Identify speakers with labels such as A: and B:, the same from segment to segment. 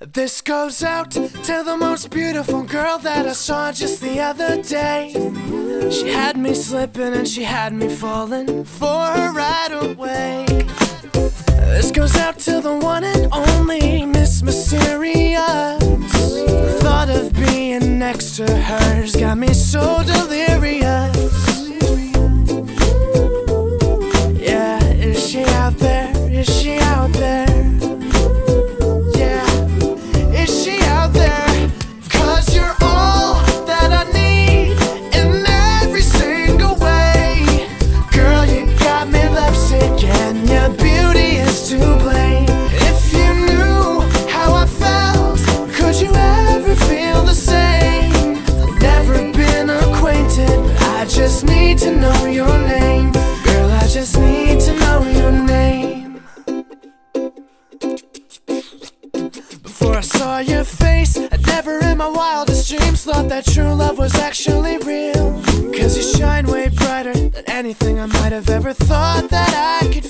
A: This goes out to the most beautiful girl that I saw just the other day. She had me slipping and she had me falling for her right away. This goes out to the one and only Miss Mysterious. The thought of being next to her's got me so delirious. Saw your face, I never in my wildest dreams thought that true love was actually real. Cause you shine way brighter than anything I might have ever thought that I could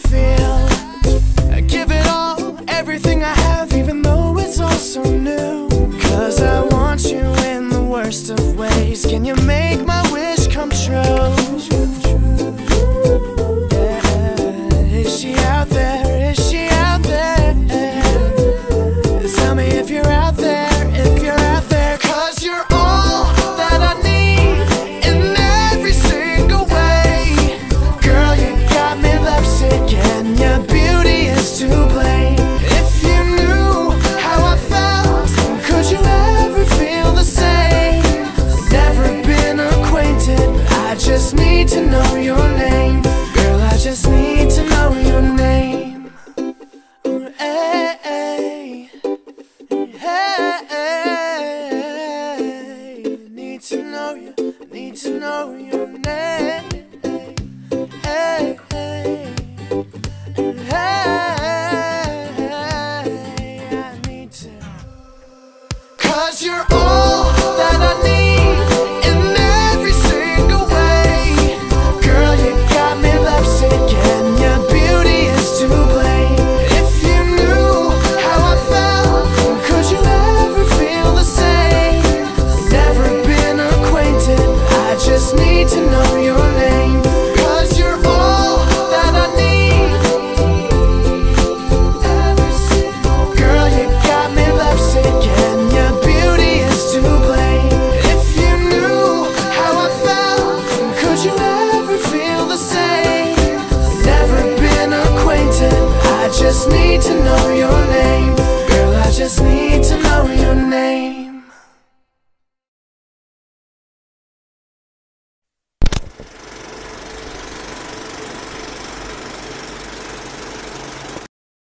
A: your name. just need to know your name. Girl, I just need.